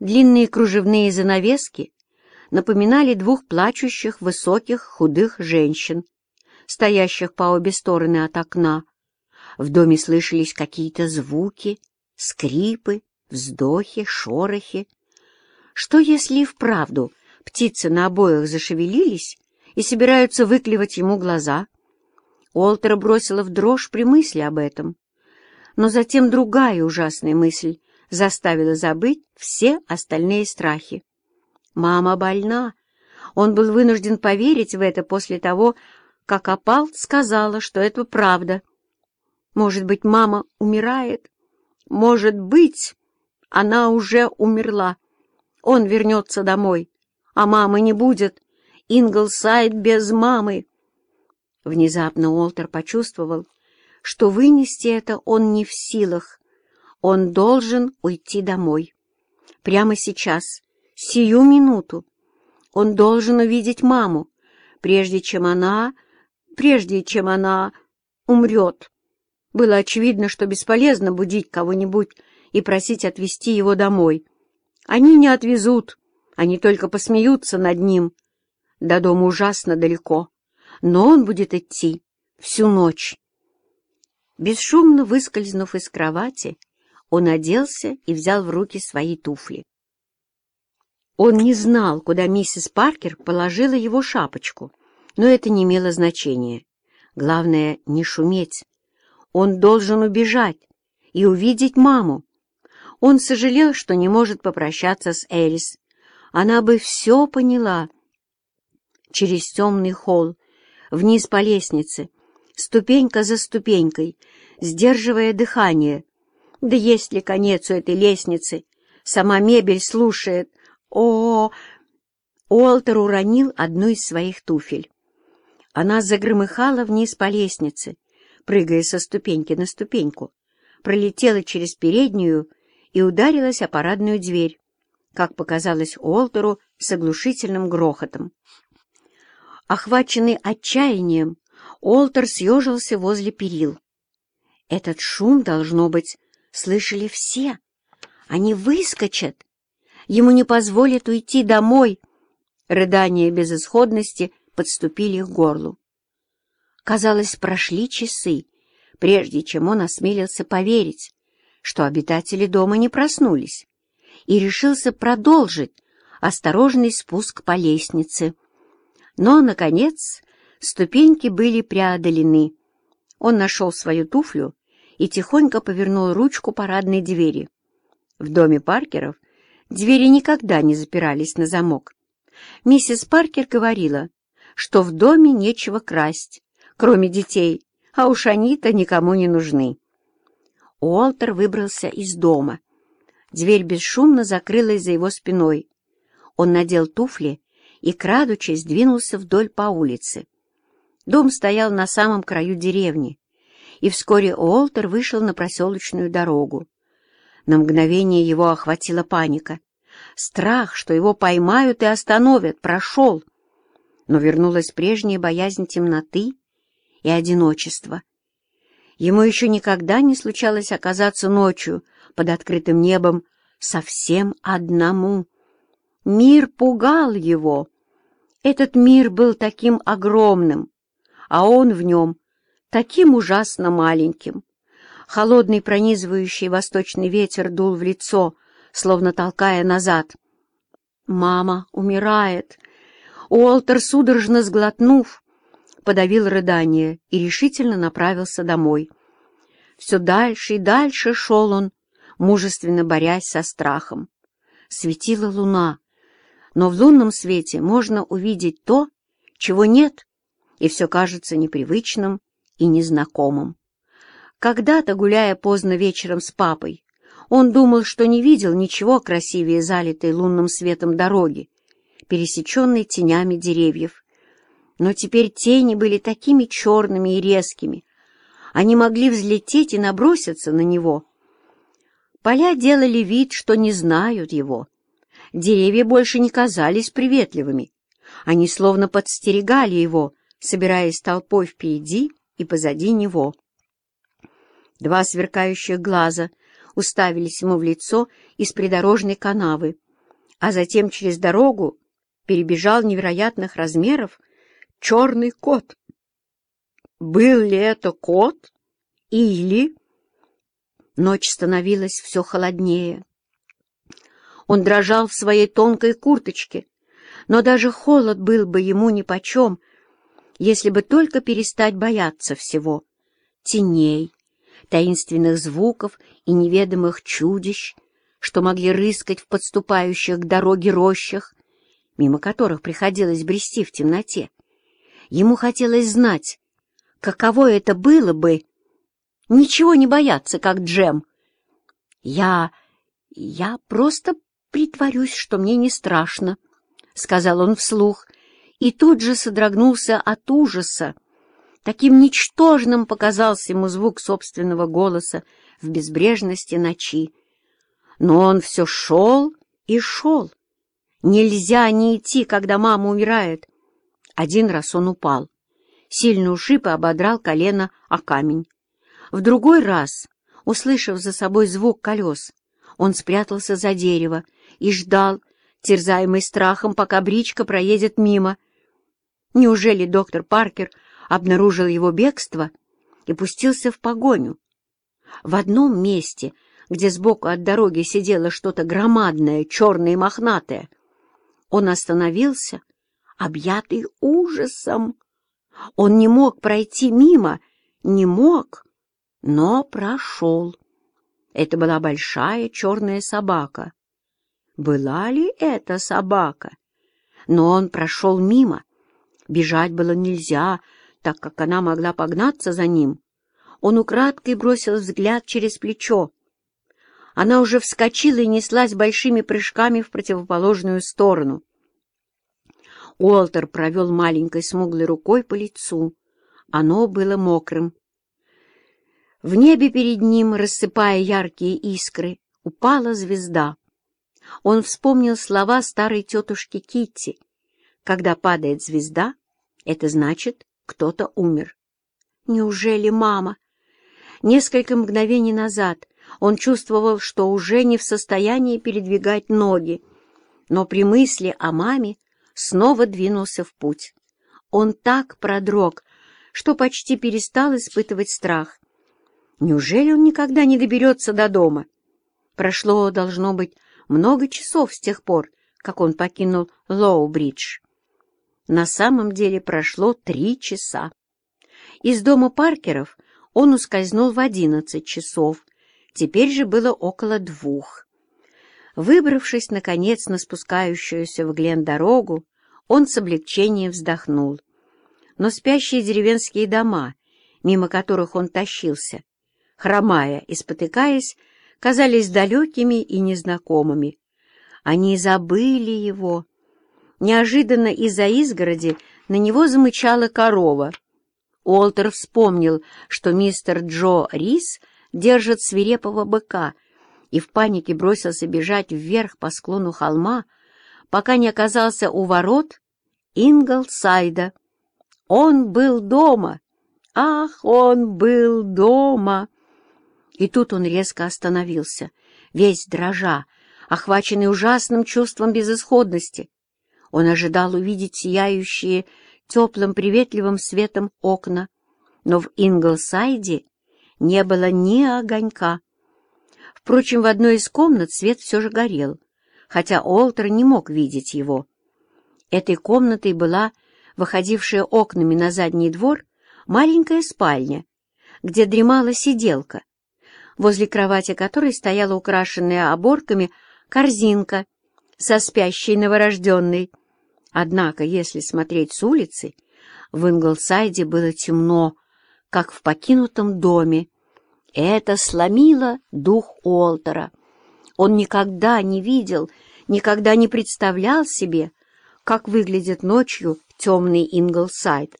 длинные кружевные занавески напоминали двух плачущих, высоких, худых женщин, стоящих по обе стороны от окна. В доме слышались какие-то звуки, скрипы, вздохи, шорохи. Что, если и вправду птицы на обоях зашевелились и собираются выклевать ему глаза? Уолтера бросила в дрожь при мысли об этом. Но затем другая ужасная мысль заставила забыть все остальные страхи. Мама больна. Он был вынужден поверить в это после того, как опал сказала, что это правда. Может быть, мама умирает? Может быть, она уже умерла. Он вернется домой, а мамы не будет. Инглсайд без мамы. Внезапно Уолтер почувствовал, что вынести это он не в силах. Он должен уйти домой. Прямо сейчас, сию минуту. Он должен увидеть маму, прежде чем она... прежде чем она умрет. Было очевидно, что бесполезно будить кого-нибудь и просить отвезти его домой. Они не отвезут, они только посмеются над ним. До дома ужасно далеко, но он будет идти всю ночь. Бесшумно выскользнув из кровати, он оделся и взял в руки свои туфли. Он не знал, куда миссис Паркер положила его шапочку, но это не имело значения. Главное — не шуметь. Он должен убежать и увидеть маму. Он сожалел, что не может попрощаться с Элис. Она бы все поняла. Через темный холл, вниз по лестнице, ступенька за ступенькой, сдерживая дыхание. Да есть ли конец у этой лестницы? Сама мебель слушает. О, -о! Уолтер уронил одну из своих туфель. Она загромыхала вниз по лестнице, прыгая со ступеньки на ступеньку, пролетела через переднюю и ударилась о парадную дверь, как показалось Уолтеру с оглушительным грохотом. Охваченный отчаянием, Уолтер съежился возле перил. Этот шум, должно быть, слышали все. Они выскочат. Ему не позволят уйти домой. Рыдания безысходности подступили к горлу. Казалось, прошли часы, прежде чем он осмелился поверить, что обитатели дома не проснулись, и решился продолжить осторожный спуск по лестнице. Но, наконец, ступеньки были преодолены. Он нашел свою туфлю и тихонько повернул ручку парадной двери. В доме Паркеров двери никогда не запирались на замок. Миссис Паркер говорила, что в доме нечего красть, кроме детей, а уж они-то никому не нужны. Уолтер выбрался из дома. Дверь бесшумно закрылась за его спиной. Он надел туфли и, крадучись, двинулся вдоль по улице. Дом стоял на самом краю деревни, и вскоре Уолтер вышел на проселочную дорогу. На мгновение его охватила паника. Страх, что его поймают и остановят, прошел. Но вернулась прежняя боязнь темноты и одиночества. Ему еще никогда не случалось оказаться ночью под открытым небом совсем одному. Мир пугал его. Этот мир был таким огромным, а он в нем таким ужасно маленьким. Холодный пронизывающий восточный ветер дул в лицо, словно толкая назад. «Мама умирает!» Уолтер, судорожно сглотнув, подавил рыдание и решительно направился домой. Все дальше и дальше шел он, мужественно борясь со страхом. Светила луна, но в лунном свете можно увидеть то, чего нет, и все кажется непривычным и незнакомым. Когда-то, гуляя поздно вечером с папой, он думал, что не видел ничего красивее залитой лунным светом дороги, пересеченной тенями деревьев. Но теперь тени были такими черными и резкими. Они могли взлететь и наброситься на него. Поля делали вид, что не знают его. Деревья больше не казались приветливыми. Они словно подстерегали его, собираясь толпой впереди и позади него. Два сверкающих глаза уставились ему в лицо из придорожной канавы. а затем через дорогу перебежал невероятных размеров черный кот. Был ли это кот или... Ночь становилась все холоднее. Он дрожал в своей тонкой курточке, но даже холод был бы ему нипочем, если бы только перестать бояться всего — теней, таинственных звуков и неведомых чудищ, что могли рыскать в подступающих к дороге рощах, мимо которых приходилось брести в темноте. Ему хотелось знать, каково это было бы ничего не бояться, как Джем. «Я... я просто притворюсь, что мне не страшно», — сказал он вслух, и тут же содрогнулся от ужаса. Таким ничтожным показался ему звук собственного голоса в безбрежности ночи. Но он все шел и шел. Нельзя не идти, когда мама умирает. Один раз он упал. Сильно ушиб и ободрал колено о камень. В другой раз, услышав за собой звук колес, он спрятался за дерево и ждал, терзаемый страхом, пока бричка проедет мимо. Неужели доктор Паркер обнаружил его бегство и пустился в погоню? В одном месте, где сбоку от дороги сидело что-то громадное, черное и мохнатое, он остановился, объятый ужасом. Он не мог пройти мимо, не мог, но прошел. Это была большая черная собака. Была ли это собака? Но он прошел мимо. Бежать было нельзя, так как она могла погнаться за ним. Он украдкой бросил взгляд через плечо. Она уже вскочила и неслась большими прыжками в противоположную сторону. Уолтер провел маленькой смуглой рукой по лицу. Оно было мокрым. В небе перед ним, рассыпая яркие искры, упала звезда. Он вспомнил слова старой тетушки Китти. Когда падает звезда, это значит, кто-то умер. Неужели мама? Несколько мгновений назад он чувствовал, что уже не в состоянии передвигать ноги, но при мысли о маме снова двинулся в путь. Он так продрог, что почти перестал испытывать страх. Неужели он никогда не доберется до дома? Прошло, должно быть, много часов с тех пор, как он покинул Лоу-Бридж. На самом деле прошло три часа. Из дома Паркеров он ускользнул в одиннадцать часов, теперь же было около двух. Выбравшись, наконец, на спускающуюся в Глен дорогу, он с облегчением вздохнул. Но спящие деревенские дома, мимо которых он тащился, хромая и спотыкаясь, казались далекими и незнакомыми. Они забыли его. Неожиданно из-за изгороди на него замычала корова. Уолтер вспомнил, что мистер Джо Рис держит свирепого быка, и в панике бросился бежать вверх по склону холма, пока не оказался у ворот Инглсайда. Он был дома! Ах, он был дома! И тут он резко остановился, весь дрожа, охваченный ужасным чувством безысходности. Он ожидал увидеть сияющие теплым приветливым светом окна, но в Инглсайде не было ни огонька. Впрочем, в одной из комнат свет все же горел, хотя Олтер не мог видеть его. Этой комнатой была, выходившая окнами на задний двор, маленькая спальня, где дремала сиделка, возле кровати которой стояла украшенная оборками корзинка со спящей новорожденной. Однако, если смотреть с улицы, в Инглсайде было темно, как в покинутом доме. Это сломило дух Уолтера. Он никогда не видел, никогда не представлял себе, как выглядит ночью темный Инглсайд.